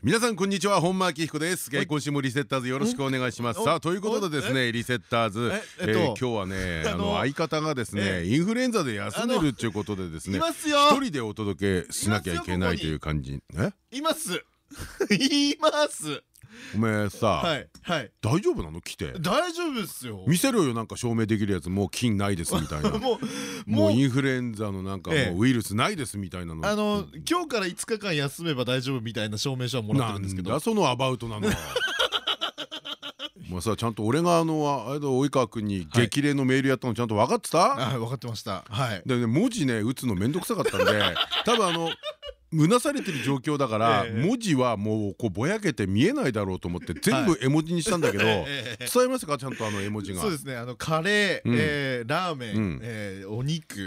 皆さんこんにちは本間明彦です。今週もリセッターズよろしくお願いします。さあということでですねリセッターズ。今日はね あの相方がですねインフルエンザで休んでるっていうことでですね一人でお届けしなきゃいけないという感じ。え？いますいますお前さ大丈夫なの？来て。大丈夫ですよ。見せろよなんか証明できるやつもう菌ないですみたいな。もうインフルエンザのなんかもうウイルスないですみたいなの。あの今日から5日間休めば大丈夫みたいな証明書はもらってるんですけど。そのアバウトなのもうさちゃんと俺があのあれだ及川君に激励のメールやったのちゃんと分かってた？あ分かってました。はい。でね文字ね打つの面倒くさかったんで多分あのうなされてる状況だから文字はもうこうぼやけて見えないだろうと思って全部絵文字にしたんだけど伝えますかちゃんとあの絵文字がそうですねあのカレーえラーメンえお肉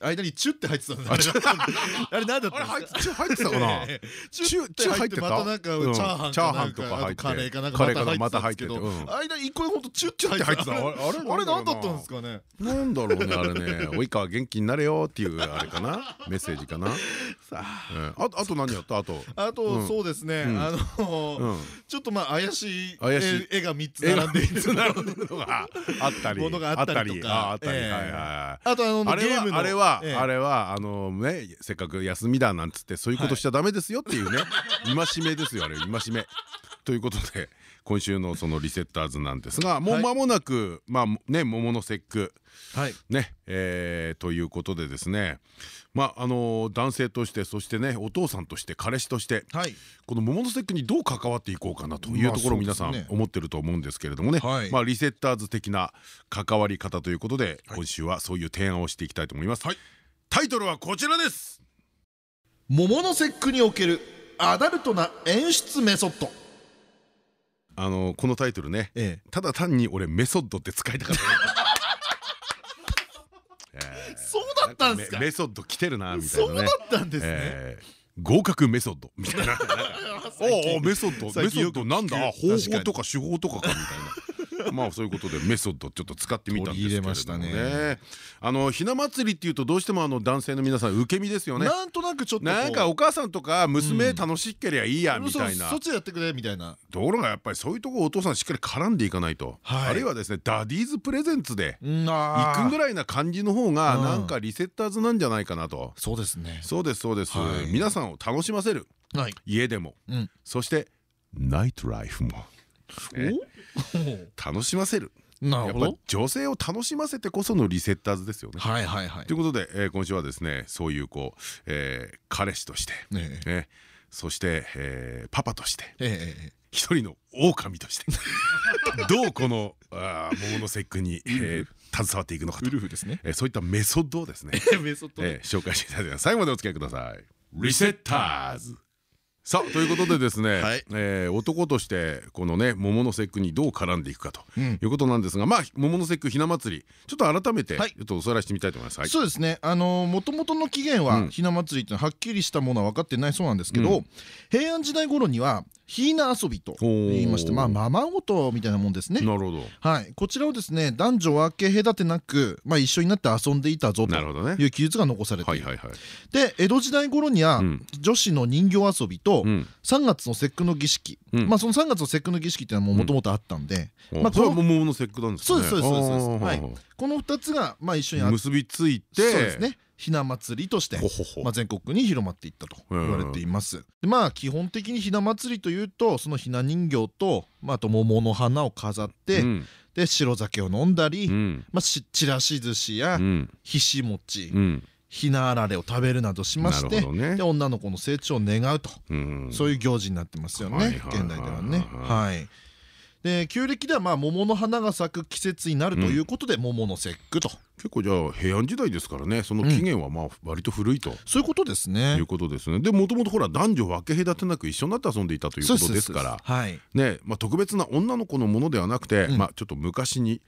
間にチュって入ってたんだあれ何だったんですかチュ入ってたかなチュ入ってまたなんかチャーハンチャーハンとか入ってカレーかなんかまた入ってたんですけど間に一個ほんとチュって入ってたあれあれ何だったんですかねなんだろうねあれね及川元気になれよっていうあれかなメッセージかなさあああと何やった？あと。あとそうですね。あのちょっとまあ怪しい。絵が3つ並んでいるのがあったり。ものがあったりとか。あとあのゲームの。あれはあれはあのねせっかく休みだなんつってそういうことしちゃダメですよっていうね。戒めですよあれ。戒め。ということで今週のそのリセッターズなんですがもう間もなくまあね桃の節句ねえということでですね。まああの男性としてそしてねお父さんとして彼氏としてこの桃の節句にどう関わっていこうかなというところを皆さん思ってると思うんですけれどもね。まあリセッターズ的な関わり方ということで今週はそういう提案をしていきたいと思います。タイトルはこちらです。桃の節句におけるアダルトな演出メソッドあのこのタイトルね、ええ、ただ単に俺メソッドって使いたかった そうだったんですか？メソッド来てるなみたいなね。そうだったんですね。合格メソッドみたいな。おおメソッド。メソッドなんだ？方法とか手法とかかみたいな まあそういうことでメソッドちょっと使ってみたんですけれどもね。あのひな祭りっていうとどうしてもあの男性の皆さん受け身ですよね。なんとなくちょっとなんかお母さんとか娘楽しけりゃいいやみたいな。そっちやってくれみたいな。ところがやっぱりそういうとこお父さんしっかり絡んでいかないと。あるいはですねダディーズプレゼンツで行くぐらいな感じの方がなんかリセッターズなんじゃないかなと。そうですね。そうですそうです。皆さんを楽しませる。家でも。そしてナイトライフも 楽しませる。やっぱ女性を楽しませてこそのリセッターズですよね。ということで、えー、今週はですねそういうこう、えー、彼氏として、ねね、そして、えー、パパとして、えー、一人の狼として どうこのあ桃の節句に、えー、携わっていくのかと。えそういったメソッドをですね 紹介していただいて最後までお付き合いください。リセッターズさあということでですね、はい、えー、男としてこのね桃の節句にどう絡んでいくかということなんですが、うん、まあ桃の節句ひな祭りちょっと改めてちょっとおさらいしてみたいと思います。はい、そうですね。あの元々の起源はひな祭りっていうのははっきりしたものは分かってないそうなんですけど、うん、平安時代頃にはひな遊びと言いましてまあままごとみたいなもんですね。なるほど。はいこちらをですね男女分け隔てなくまあ一緒になって遊んでいたぞという記述が残されている。で江戸時代頃には女子の人形遊びと3月の節句の儀式、まあその3月の節句の儀式っていうのはもともとあったんで、まあこれは桃の節句なんですね。そうですそうですそうです。はい。この2つがまあ一緒に結びついて、そうですね。ひな祭りとしてまあ全国に広まっていったと言われています。でまあ基本的にひな祭りというとそのひな人形とまああと桃の花を飾って、うん、で白酒を飲んだり、うん、まあちらし寿司やひし餅、ひなあられを食べるなどしまして、ね、で女の子の成長を願うと、そういう行事になってますよね現代ではね。はい。で旧暦ではまあ桃の花が咲く季節になるということで、桃の節句と結構じゃあ平安時代ですからねその起源はまあ割と古いと、そういうことですね。いうことですね。でもともとほら男女分け隔てなく一緒になって遊んでいたということですからねまあ特別な女の子のものではなくて、まあちょっと昔に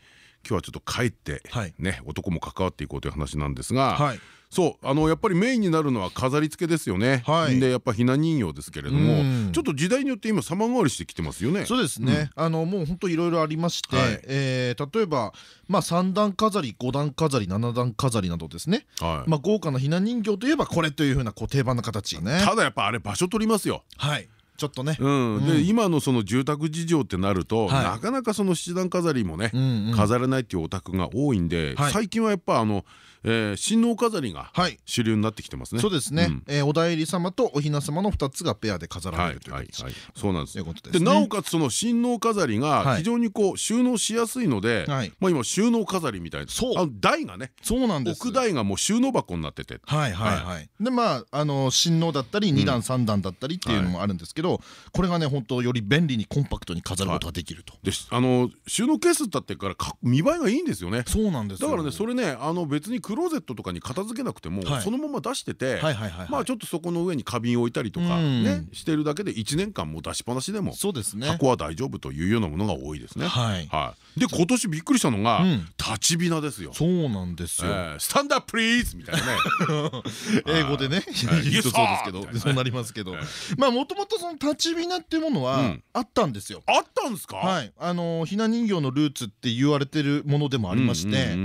今日はちょっと帰ってね、男も関わっていこうという話なんですが、はい、そうあのやっぱりメインになるのは飾り付けですよね、はい、でやっぱひな人形ですけれどもちょっと時代によって今様変わりしてきてますよね。そうですね、うん、あのもう本当いろいろありまして、はい、えー、例えばまあ3段飾り5段飾り7段飾りなどですね、はい、まあ豪華なひな人形といえばこれというふうな固定版の形ね。ただやっぱあれ場所取りますよ。はいちょっとね、うん。で今のその住宅事情ってなると、なかなかその七段飾りもね飾れないっていうお宅が多いんで、最近はやっぱあのえー、親王飾りが主流になってきてますね。そうですね。うえお代理様とお雛様の二つがペアで飾られるという形。そうなんです。でなおかつその親王飾りが非常にこう収納しやすいので、まあ今収納飾りみたいな。そう。台がね。そうなんです。置く台がもう収納箱になってて。はいはいはい。でまああの親王だったり二段三段だったりっていうのもあるんですけど、これがね本当より便利にコンパクトに飾ることができると。であの収納ケースだってから見栄えがいいんですよね。そうなんです。だからねそれねあの別にクローゼットとかに片付けなくてもそのまま出しててまあちょっとそこの上に花瓶を置いたりとかねしてるだけで1年間も出しっぱなしでも箱は大丈夫というようなものが多いですね。で今年びっくりしたのが立ちびなですよ。そうなんですよ。スタンダープリーズみたいなね。英語でねそうですけどそうなりますけど。まあもともとその立ちびなっていうものはあったんですよ。あったんですか？はい。あのひな人形のルーツって言われてるものでもありましてあ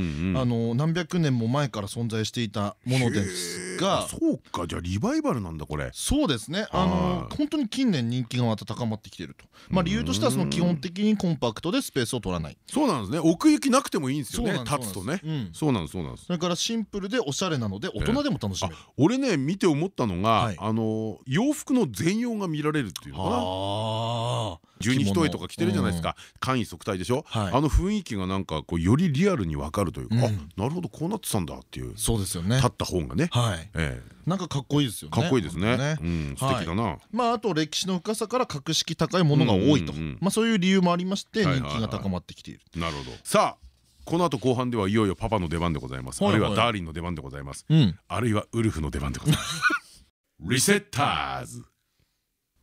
の何百年も前から存在していたものです。が。そうか。じゃあリバイバルなんだこれ。そうですね。あの本当に近年人気がまた高まってきてると。まあ理由としてはその基本的にコンパクトでスペースを取らない。そうなんですね。奥行きなくてもいいんですよね。立つとね。そうなんです。そうなんですそれからシンプルでおしゃれなので大人でも楽しめる。俺ね見て思ったのがあの洋服の全容が見られるっていうのかな。十二一重とか着てるじゃないですか。簡易即体でしょ。あの雰囲気がなんかこうよりリアルにわかるというかあなるほどこうなってたんだっていう。そうですよね。立った方がねなんかかっこいいですよね。かっこいいですね。素敵だな。まああと歴史の深さから格式高いものが多いと。まあそういう理由もありまして人気が高まってきている。なるほど。さあこの後後半ではいよいよパパの出番でございます。あるいはダーリンの出番でございます。あるいはウルフの出番でございます。リセッターズ。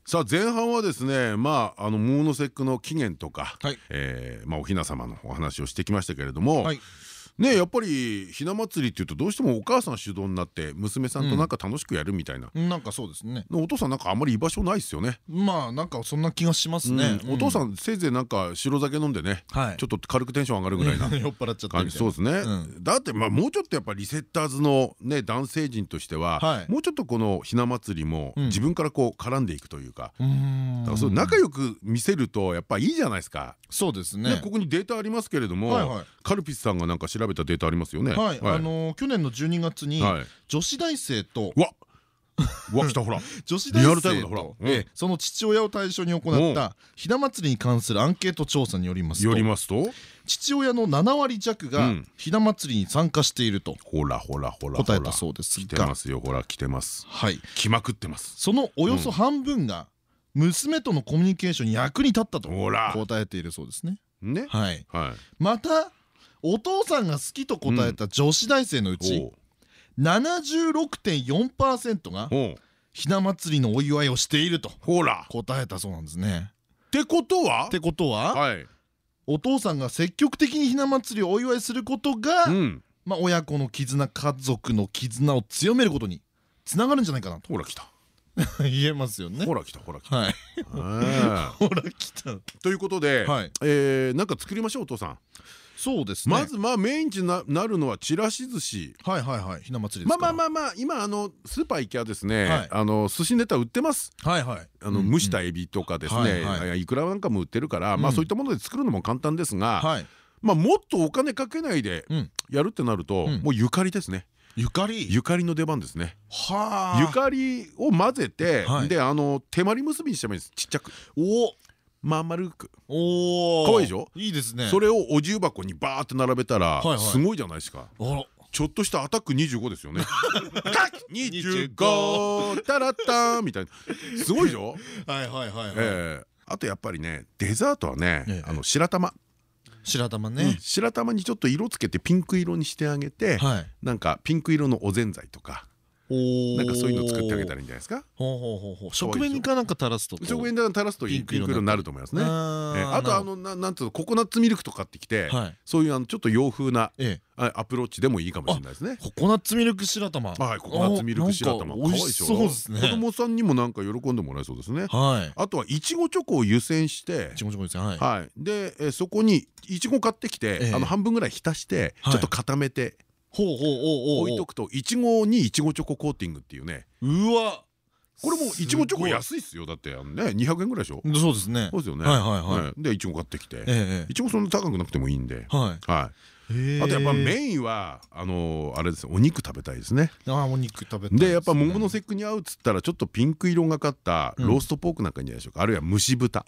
さあ前半はですねまああのモーノセックの起源とか、はい、えー、まあお雛様のお話をしてきましたけれども、はいねやっぱりひな祭りっていうとどうしてもお母さん主導になって娘さんとなんか楽しくやるみたいな、なんかそうですね。お父さんなんかあんまり居場所ないですよね。まあなんかそんな気がしますね、お父さんせいぜいなんか白酒飲んでね、ちょっと軽くテンション上がるぐらいな。酔っ払っちゃったそうですね、だってまあもうちょっとやっぱリセッターズのね男性陣としては、もうちょっとこのひな祭りも自分からこう絡んでいくというか、だからそ仲良く見せるとやっぱいいじゃないですか。そうですね。ここにデータありますけれどもカルピスさんがなんか調べたデータありますよね。はい、あの去年の12月に女子大生とわ。わ 来たほら。女子大生とその父親を対象に行ったひな祭りに関するアンケート調査によりますとよりますと？父親の7割弱がひな祭りに参加しているとほらほらほら答えたそうですが。来てますよほら来てます。はい。来まくってます。そのおよそ半分が娘とのコミュニケーションに役に立ったと答えているそうですね。ね。はい。またお父さんが好きと答えた女子大生のうち76.4%がひな祭りのお祝いをしていると答えたそうなんですね。ってことは？ってことはお父さんが積極的にひな祭りをお祝いすることがまあ親子の絆家族の絆を強めることにつながるんじゃないかなと。ほら来た 言えますよね。ほら来たほら来た。はい。ほら来た。ということで、えなんか作りましょうお父さん。そうですね。まずまあメインになるのはちらし寿司。はいはいはい。ひな祭りまあまあまあまあ今あのスーパー行きゃですね。あの寿司ネタ売ってます。はいはい。あの蒸したエビとかですね。いくらなんかも売ってるからまあそういったもので作るのも簡単ですがまあもっとお金かけないでやるってなるともうゆかりですねゆかり？ゆかりの出番ですね。はあ。ゆかりを混ぜてであの手まり結びにしてもいいです。ちっちゃく。おまん丸く。おお。可愛いでしょ？いいですね。それをお重箱にバーって並べたらすごいじゃないですか。ちょっとしたアタック25ですよね。25タラッタみたいな。すごいでしょ？はいはいはい。あとやっぱりねデザートはねあの白玉。白玉ね。白玉にちょっと色つけてピンク色にしてあげてなんかピンク色のおぜんざいとかなんかそういうの作ってあげたらいいんじゃないですか？食紅にかなんか垂らすと。食紅に垂らすとピンク色になると思いますね。あとあのなんつうのココナッツミルクとかってきて、そういうあのちょっと洋風なアプローチでもいいかもしれないですね。ココナッツミルク白玉。はい、ココナッツミルク白玉。美味しそうですね。子供さんにもなんか喜んでもらえそうですね。はい。あとはいちごチョコを湯煎して、いちごチョコ湯煎はい。でそこにいちご買ってきて、あの半分ぐらい浸してちょっと固めて。ほうほうほう置いとくといちごにいちごチョココーティングっていうね。うわ。これもい。ちごチョコ安いっすよ。だってね200円ぐらいでしょ。そうですね。そうですよね。はいはいはい。でいちご買ってきて。いちごそんな高くなくてもいいんで。はい。あとやっぱメインはあのあれですお肉食べたいですね。あお肉食べたいでやっぱ桃の節句に合うっつったらちょっとピンク色がかったローストポークなんかいいんじゃないでしょ。うかあるいは蒸し豚。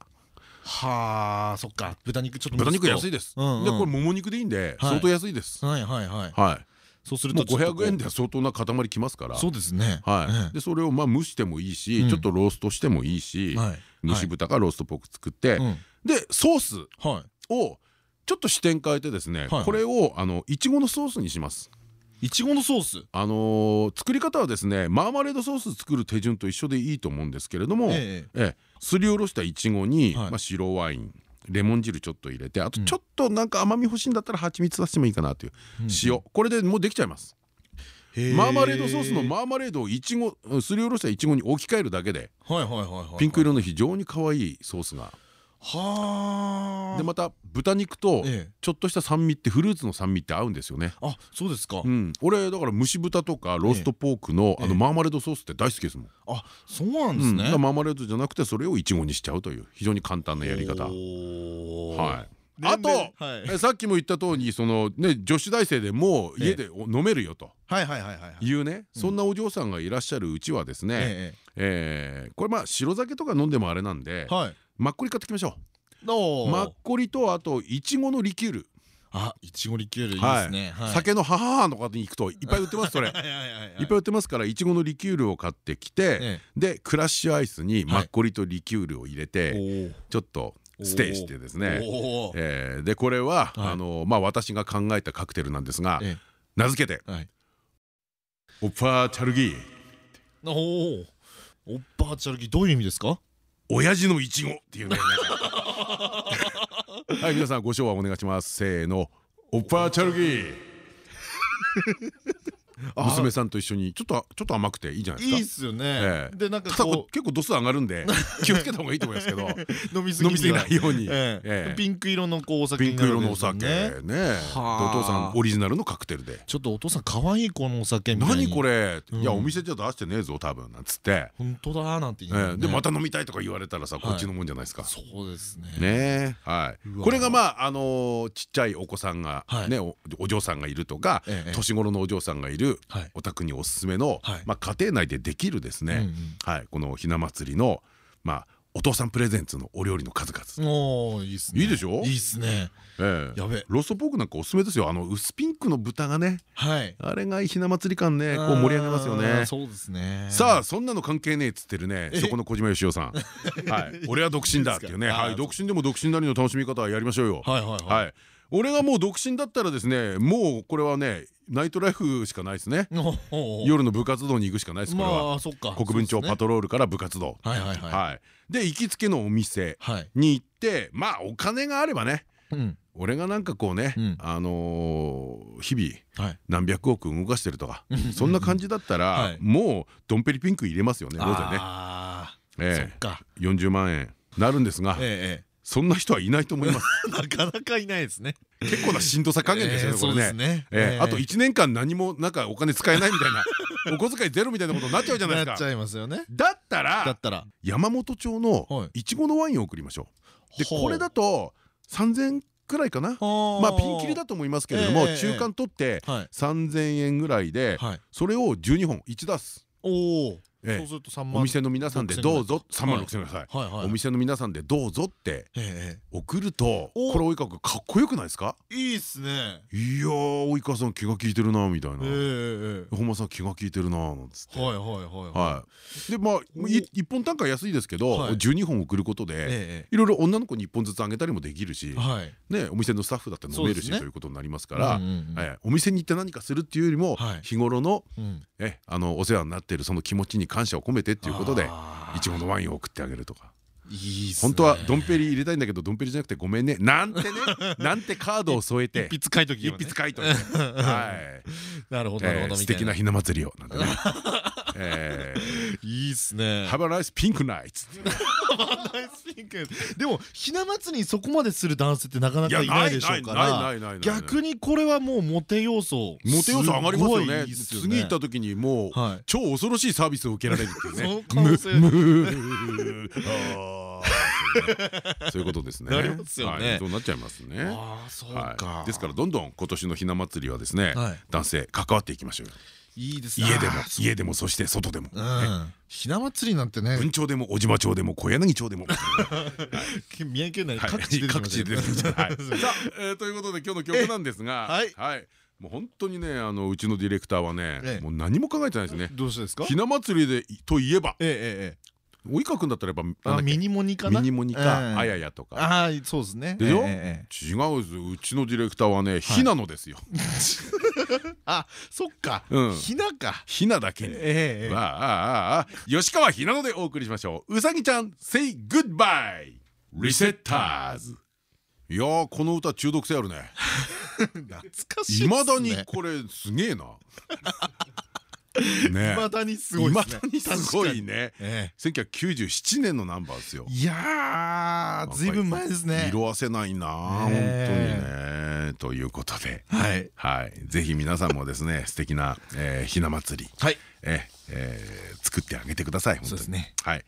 はあそっか。豚肉ちょっと豚肉安いです。でこれもも肉でいいんで相当安いです。はいはいはい。はいそうすると500円では相当な塊きますから。そうですね。はい。でそれをまあ蒸してもいいしちょっとローストしてもいいし蒸し豚かローストポーク作ってでソースをちょっと視点変えてですねこれをあのいちごのソースにします。いちごのソース？あの作り方はですねマーマレードソース作る手順と一緒でいいと思うんですけれどもすりおろしたいちごに白ワインレモン汁ちょっと入れてあとちょっとなんか甘み欲しいんだったら蜂蜜出してもいいかなという塩。これでもうできちゃいます。マーマレードソースのマーマレードをいちごすりおろしたいちごに置き換えるだけでピンク色の非常に可愛いソースがはあ。でまた豚肉とちょっとした酸味ってフルーツの酸味って合うんですよね。あ、そうですか。うん、俺だから蒸し豚とかローストポークのあのマーマレードソースって大好きですもん。あ、そうなんですね。マーマレードじゃなくてそれをいちごにしちゃうという非常に簡単なやり方。はい。あと、はい、さっきも言った通りそのね女子大生でも家で飲めるよというねそんなお嬢さんがいらっしゃるうちはですねえこれまあ白酒とか飲んでもあれなんでマッコリ買ってきましょう。マッコリとあといちごのリキュール。あ、いちごリキュールいいですね。酒の母の方に行くといっぱい売ってますそれ。いっぱい売ってますからいちごのリキュールを買ってきて、でクラッシュアイスにマッコリとリキュールを入れて、ちょっとステイしてですね。えでこれはあのまあ私が考えたカクテルなんですが、名付けてオッパーチャルギー。おお、オッパーチャルギーどういう意味ですか？親父のいちごっていうね。はい皆さんご唱和お願いします。せーの。オッパーチャルギー娘さんと一緒にちょっとちょっと甘くていいじゃないですか。いいっすよね。でなんか結構度数上がるんで 気をつけた方がいいと思いますけど 飲みすぎないように。ピンク色のこうお酒ピンク色のお酒ね。お父さんオリジナルのカクテルで。ちょっとお父さん可愛いこのお酒何これ？いやお店じゃ出してねえぞ多分なんつって。本当だなんてでまた飲みたいとか言われたらさこっちのもんじゃないですか。そうですね。ねはい。これがまああのちっちゃいお子さんがねお嬢さんがいるとか年頃のお嬢さんがいるお宅におすすめの、まあ、家庭内でできるですね、はい、このひな祭りの、まあ、お父さんプレゼンツのお料理の数々。おいいですね。いいでしょ？いいですね。ええ、やべ。ローストポークなんかおすすめですよ。あの薄ピンクの豚がね、はい、あれがひな祭り感ねこう盛り上げますよね。そうですね。さあそんなの関係ねえっつってるねそこの小島よしおさん。はい。俺は独身だっていうね。はい。独身でも独身なりの楽しみ方はやりましょうよ。はい。はい俺がもう独身だったらですねもうこれはねナイトライフしかないですね。夜の部活動に行くしかないですこれは。国分町パトロールから部活動。はいで行きつけのお店に行ってまあお金があればね俺がなんかこうねあの日々何百億動かしてるとかそんな感じだったら もうドンペリピンク入れますよねロゼね。ええ。40万円なるんですがそんな人はいないと思います。なかなかいないですね。結構なしんどさ加減ですよねこれね。あと1年間何もなんかお金使えないみたいな お小遣いゼロみたいなことになっちゃうじゃないですか。なっちゃいますよね。だったらだったら。山本町のい。ちごのワインを送りましょう。でこれだと3000くらいかな。まあピンキリだと思いますけれども中間取って3000円ぐらいでそれを12本1出す。おおそうすると3万。お店の皆さんでどうぞ。3万6千円ください。はいお店の皆さんでどうぞってえ送るとおこれ及川君かっこよくないですか？えいいっすね。いやー及川さん気が利いてるなみたいな。本間さん気が利いてるななんつって。えはいはいはい。はい。でまあ1本単価安いですけどはい。12本送ることでえいろいろ女の子に1本ずつあげたりもできるしお店のスタッフだって飲めるしということになりますからお店に行って何かするっていうよりもはい。日頃のうん。えあのお世話になっているその気持ちに感謝を込めてっていうことでいちごのワインを送ってあげるとか。いい本当はドンペリ入れたいんだけどドンペリじゃなくてごめんね。なんてね。なんてカードを添えて。一筆書いとき一筆書いといてはい。なるほどなるほどえー素敵なひな祭りを。なんてね。えいいっすね。ー Have a nice pink night. ナイスピンクでもひな祭りにそこまでする男性ってなかないかやいないでしょうから逆ににこれはもうモテ要素モテ要素上がりますよね。次行った時にもうはい。超恐ろしいサービスを受けられるっていうね。そういうことですね。なりますよね。はい。そうなっちゃいますね。ああそうはかい。ですからどんどん今年のひな祭りはですねはい。男性関わっていきましょうよいいですね。家でも家でもそして外でも。うん。ひな祭りなんてね。文町でも小島町でも小柳町でも。宮城県内はい各地で各地でさ さあえーということで今日の曲なんですがはい。はい。もう本当にねあのうちのディレクターはねええ。もう何も考えてないですね。どうしてですか？ひな祭りでといえば。ええええ及川君だったらやっぱミニモニかな？ミニモニええ。かあややとか。ああそうですね。でしょ？違うですうちのディレクターはねひなのですよ。え あそっか。うん。ひなか。ひなだけに。ええええ。あああああ吉川ひなのでお送りしましょう。うさぎちゃん Say Goodbye リセッターズ。いやーこの歌中毒性あるね。懐かしいいまだにこれすげえな。ね。いまだにすごいすね。だにすごいね。え1997年のナンバーですよ。えいやーずいぶん前ですね。色あせないな本当にねということで。はい。はい。ぜひ皆さんもですね 素敵なえーひな祭りはい。ええー作ってあげてください本当に。そうですね。はい。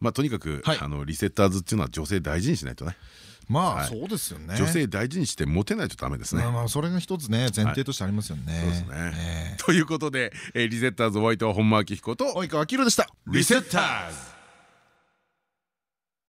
まあとにかくはい。あのリセッターズっていうのは女性大事にしないとね。まはい。あそうですよね。女性大事にしてモテないとダメですね。まあまあそれが一つね前提としてありますよね。そうですね。ええ。ということでえーリセッターズお相手は本間明彦と及川明宏でした。リセッターズ